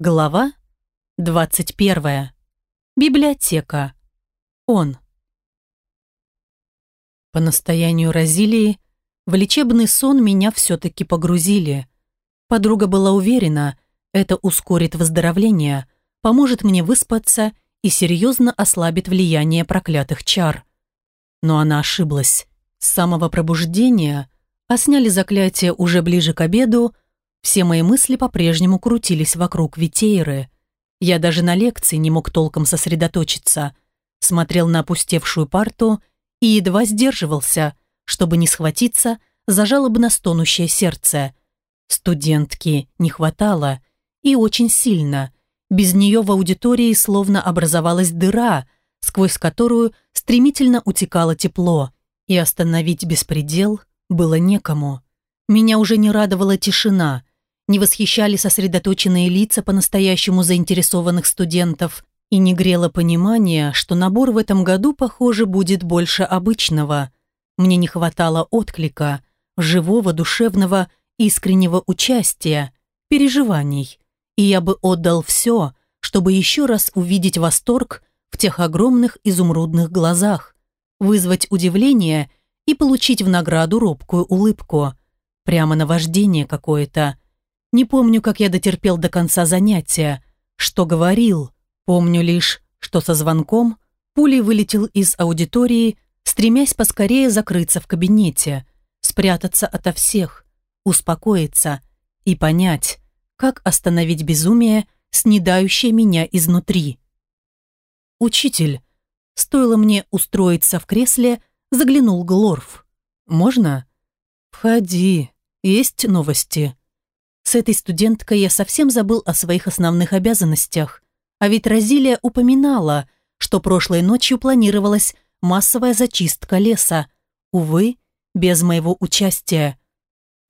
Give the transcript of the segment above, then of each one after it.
Глава 21. Библиотека. Он. По настоянию Розилии в лечебный сон меня все-таки погрузили. Подруга была уверена, это ускорит выздоровление, поможет мне выспаться и серьезно ослабит влияние проклятых чар. Но она ошиблась. С самого пробуждения, а сняли заклятие уже ближе к обеду, все мои мысли по-прежнему крутились вокруг Витейры. Я даже на лекции не мог толком сосредоточиться. Смотрел на опустевшую парту и едва сдерживался, чтобы не схватиться за жалобно стонущее сердце. Студентки не хватало, и очень сильно. Без нее в аудитории словно образовалась дыра, сквозь которую стремительно утекало тепло, и остановить беспредел было некому. Меня уже не радовала тишина, не восхищали сосредоточенные лица по-настоящему заинтересованных студентов и не грело понимание, что набор в этом году, похоже, будет больше обычного. Мне не хватало отклика, живого, душевного, искреннего участия, переживаний, и я бы отдал все, чтобы еще раз увидеть восторг в тех огромных изумрудных глазах, вызвать удивление и получить в награду робкую улыбку. Прямо наваждение какое-то – не помню, как я дотерпел до конца занятия, что говорил. Помню лишь, что со звонком пулей вылетел из аудитории, стремясь поскорее закрыться в кабинете, спрятаться ото всех, успокоиться и понять, как остановить безумие, снедающее меня изнутри. «Учитель», стоило мне устроиться в кресле, заглянул Глорф. «Можно?» «Входи, есть новости». С этой студенткой я совсем забыл о своих основных обязанностях. А ведь Розилия упоминала, что прошлой ночью планировалась массовая зачистка леса. Увы, без моего участия.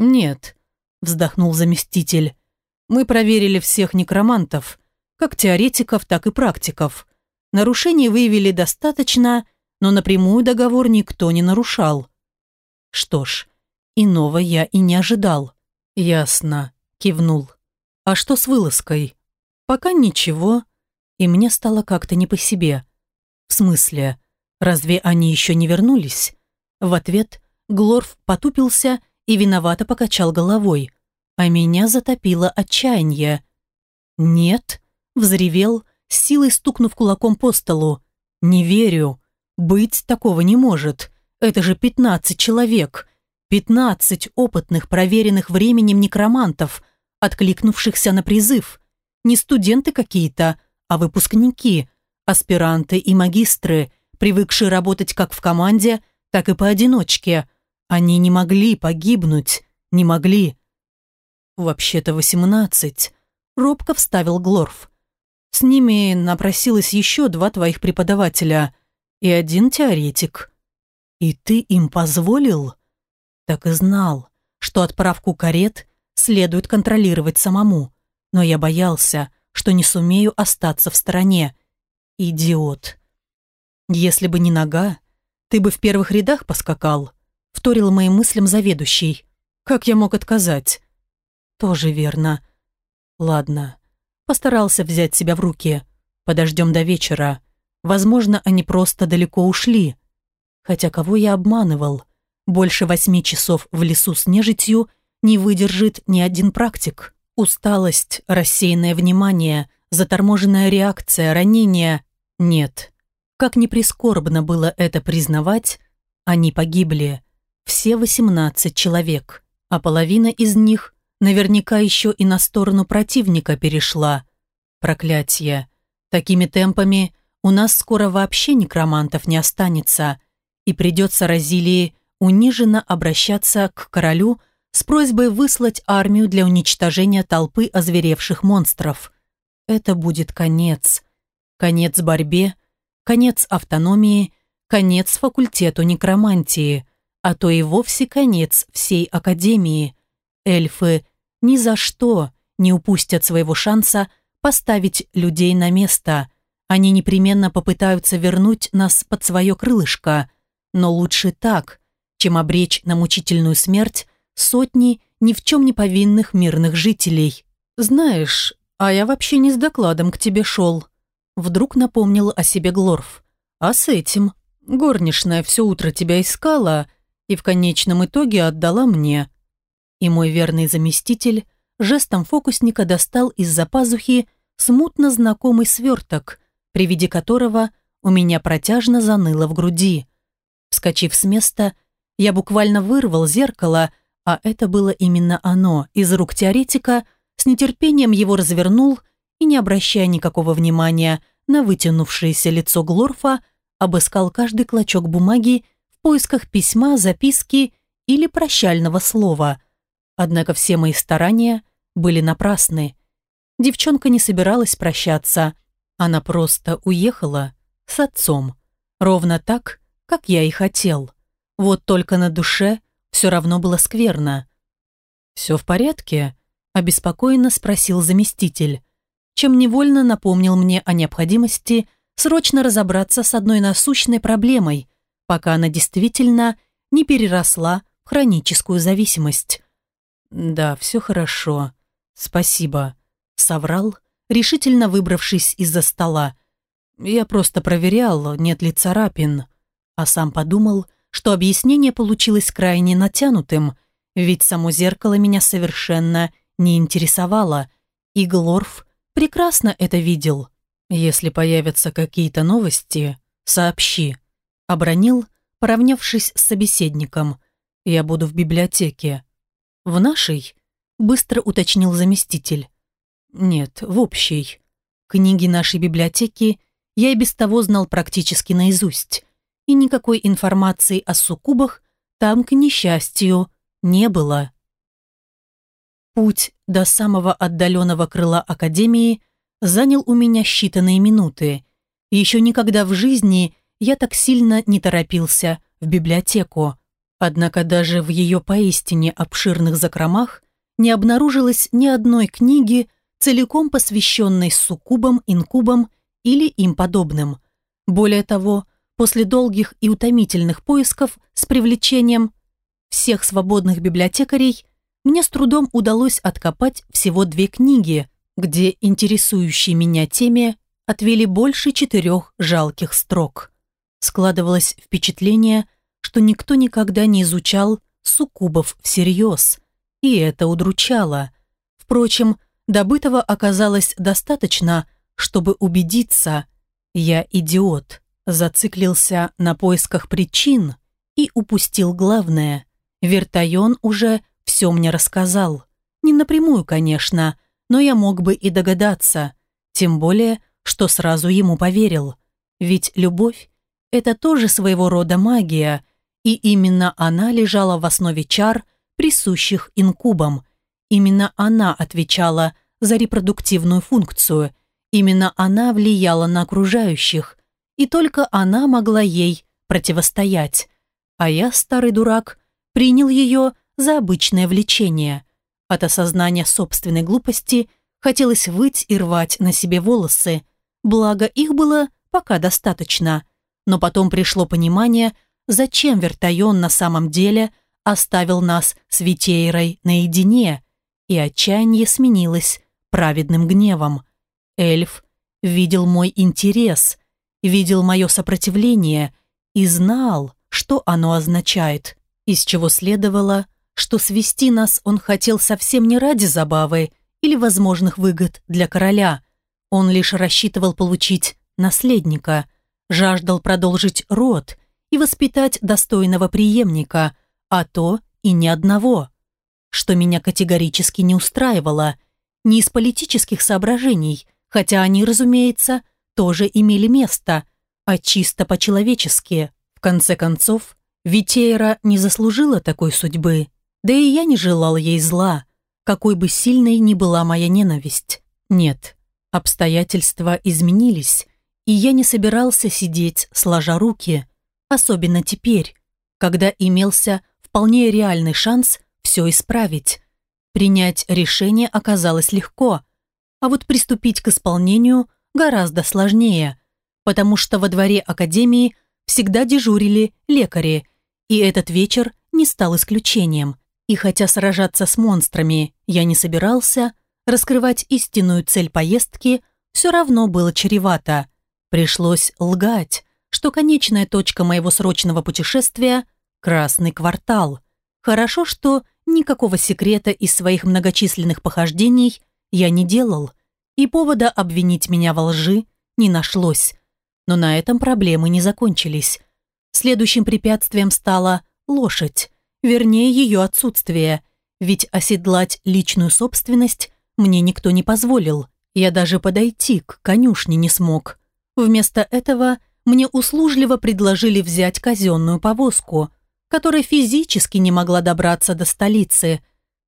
«Нет», — вздохнул заместитель. «Мы проверили всех некромантов, как теоретиков, так и практиков. Нарушений выявили достаточно, но напрямую договор никто не нарушал». Что ж, иного я и не ожидал. «Ясно», Кивнул. «А что с вылазкой?» «Пока ничего». И мне стало как-то не по себе. «В смысле? Разве они еще не вернулись?» В ответ Глорф потупился и виновато покачал головой. А меня затопило отчаяние. «Нет», — взревел, силой стукнув кулаком по столу. «Не верю. Быть такого не может. Это же пятнадцать человек. Пятнадцать опытных, проверенных временем некромантов, откликнувшихся на призыв. Не студенты какие-то, а выпускники, аспиранты и магистры, привыкшие работать как в команде, так и поодиночке. Они не могли погибнуть, не могли. «Вообще-то восемнадцать», — робко вставил Глорф. «С ними напросилось еще два твоих преподавателя и один теоретик. И ты им позволил?» Так и знал, что отправку карет следует контролировать самому. Но я боялся, что не сумею остаться в стороне. Идиот. Если бы не нога, ты бы в первых рядах поскакал, вторил моим мыслям заведующий. Как я мог отказать? Тоже верно. Ладно. Постарался взять себя в руки. Подождем до вечера. Возможно, они просто далеко ушли. Хотя кого я обманывал? Больше восьми часов в лесу с нежитью не выдержит ни один практик. Усталость, рассеянное внимание, заторможенная реакция, ранение – нет. Как ни прискорбно было это признавать, они погибли. Все 18 человек, а половина из них наверняка еще и на сторону противника перешла. Проклятие. Такими темпами у нас скоро вообще некромантов не останется, и придется Розилии униженно обращаться к королю с просьбой выслать армию для уничтожения толпы озверевших монстров. Это будет конец. Конец борьбе, конец автономии, конец факультету некромантии, а то и вовсе конец всей академии. Эльфы ни за что не упустят своего шанса поставить людей на место. Они непременно попытаются вернуть нас под свое крылышко, но лучше так, чем обречь на мучительную смерть сотни ни в чем не повинных мирных жителей. Знаешь, «А я вообще не с докладом к тебе шел», — вдруг напомнил о себе Глорф. «А с этим? Горничная все утро тебя искала и в конечном итоге отдала мне». И мой верный заместитель жестом фокусника достал из-за пазухи смутно знакомый сверток, при виде которого у меня протяжно заныло в груди. Вскочив с места, я буквально вырвал зеркало, а это было именно оно, из рук теоретика — с нетерпением его развернул и, не обращая никакого внимания на вытянувшееся лицо Глорфа, обыскал каждый клочок бумаги в поисках письма, записки или прощального слова. Однако все мои старания были напрасны. Девчонка не собиралась прощаться, она просто уехала с отцом. Ровно так, как я и хотел. Вот только на душе все равно было скверно. «Все в порядке?» обеспокоенно спросил заместитель, чем невольно напомнил мне о необходимости срочно разобраться с одной насущной проблемой, пока она действительно не переросла в хроническую зависимость. «Да, все хорошо. Спасибо», — соврал, решительно выбравшись из-за стола. «Я просто проверял, нет ли царапин». А сам подумал, что объяснение получилось крайне натянутым, ведь само зеркало меня совершенно не интересовало, и Глорф прекрасно это видел. «Если появятся какие-то новости, сообщи», — обронил, поравнявшись с собеседником. «Я буду в библиотеке». «В нашей?» — быстро уточнил заместитель. «Нет, в общей. Книги нашей библиотеки я и без того знал практически наизусть, и никакой информации о суккубах там, к несчастью, не было». Путь до самого отдаленного крыла Академии занял у меня считанные минуты. Еще никогда в жизни я так сильно не торопился в библиотеку. Однако даже в ее поистине обширных закромах не обнаружилось ни одной книги, целиком посвященной суккубам, инкубам или им подобным. Более того, после долгих и утомительных поисков с привлечением всех свободных библиотекарей мне с трудом удалось откопать всего две книги, где интересующие меня теме отвели больше четырех жалких строк. Складывалось впечатление, что никто никогда не изучал суккубов всерьез, и это удручало. Впрочем, добытого оказалось достаточно, чтобы убедиться, я идиот, зациклился на поисках причин и упустил главное. Вертайон уже все мне рассказал. Не напрямую, конечно, но я мог бы и догадаться. Тем более, что сразу ему поверил. Ведь любовь – это тоже своего рода магия, и именно она лежала в основе чар, присущих инкубам. Именно она отвечала за репродуктивную функцию, именно она влияла на окружающих, и только она могла ей противостоять. А я, старый дурак, принял ее за обычное влечение. От осознания собственной глупости хотелось выть и рвать на себе волосы, благо их было пока достаточно. Но потом пришло понимание, зачем Вертайон на самом деле оставил нас с Витейрой наедине, и отчаяние сменилось праведным гневом. Эльф видел мой интерес, видел мое сопротивление и знал, что оно означает, из чего следовало – что свести нас он хотел совсем не ради забавы или возможных выгод для короля. Он лишь рассчитывал получить наследника, жаждал продолжить род и воспитать достойного преемника, а то и ни одного. Что меня категорически не устраивало, не из политических соображений, хотя они, разумеется, тоже имели место, а чисто по-человечески. В конце концов, Витейра не заслужила такой судьбы. Да и я не желал ей зла, какой бы сильной ни была моя ненависть. Нет, обстоятельства изменились, и я не собирался сидеть, сложа руки, особенно теперь, когда имелся вполне реальный шанс все исправить. Принять решение оказалось легко, а вот приступить к исполнению гораздо сложнее, потому что во дворе академии всегда дежурили лекари, и этот вечер не стал исключением. И хотя сражаться с монстрами я не собирался, Раскрывать истинную цель поездки все равно было чревато. Пришлось лгать, что конечная точка моего срочного путешествия – Красный квартал. Хорошо, что никакого секрета из своих многочисленных похождений я не делал, и повода обвинить меня во лжи не нашлось. Но на этом проблемы не закончились. Следующим препятствием стала лошадь, вернее ее отсутствие, ведь оседлать личную собственность мне никто не позволил. Я даже подойти к конюшне не смог. Вместо этого мне услужливо предложили взять казенную повозку, которая физически не могла добраться до столицы.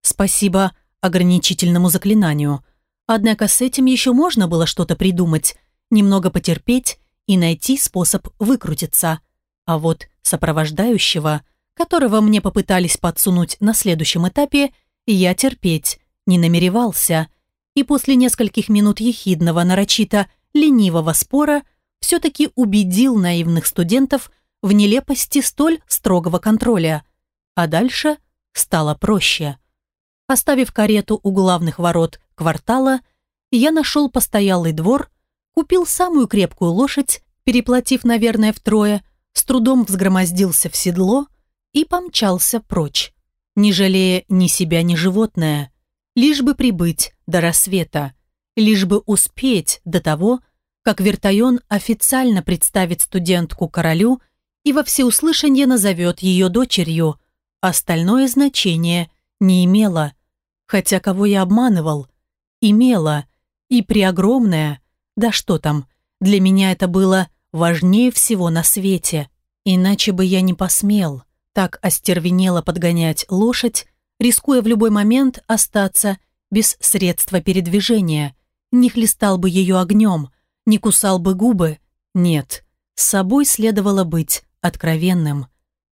Спасибо ограничительному заклинанию. Однако с этим еще можно было что-то придумать, немного потерпеть и найти способ выкрутиться. А вот сопровождающего, которого мне попытались подсунуть на следующем этапе, я терпеть не намеревался. И после нескольких минут ехидного, нарочито ленивого спора все-таки убедил наивных студентов в нелепости столь строгого контроля. А дальше стало проще. Оставив карету у главных ворот квартала, я нашел постоялый двор, купил самую крепкую лошадь, переплатив, наверное, втрое, с трудом взгромоздился в седло и помчался прочь, не жалея ни себя, ни животное, лишь бы прибыть до рассвета, лишь бы успеть до того, как Вертайон официально представит студентку королю и во всеуслышание назовет ее дочерью. Остальное значение не имело. Хотя кого я обманывал? Имело. И преогромное. Да что там, для меня это было важнее всего на свете. Иначе бы я не посмел так остервенело подгонять лошадь, рискуя в любой момент остаться без средства передвижения. Не хлестал бы ее огнем, не кусал бы губы. Нет, с собой следовало быть откровенным.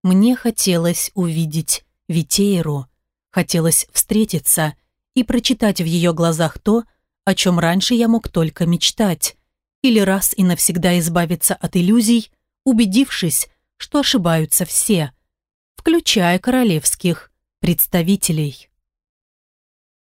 Мне хотелось увидеть Витейру, хотелось встретиться и прочитать в ее глазах то, о чем раньше я мог только мечтать, или раз и навсегда избавиться от иллюзий, убедившись, что ошибаются все, включая королевских представителей.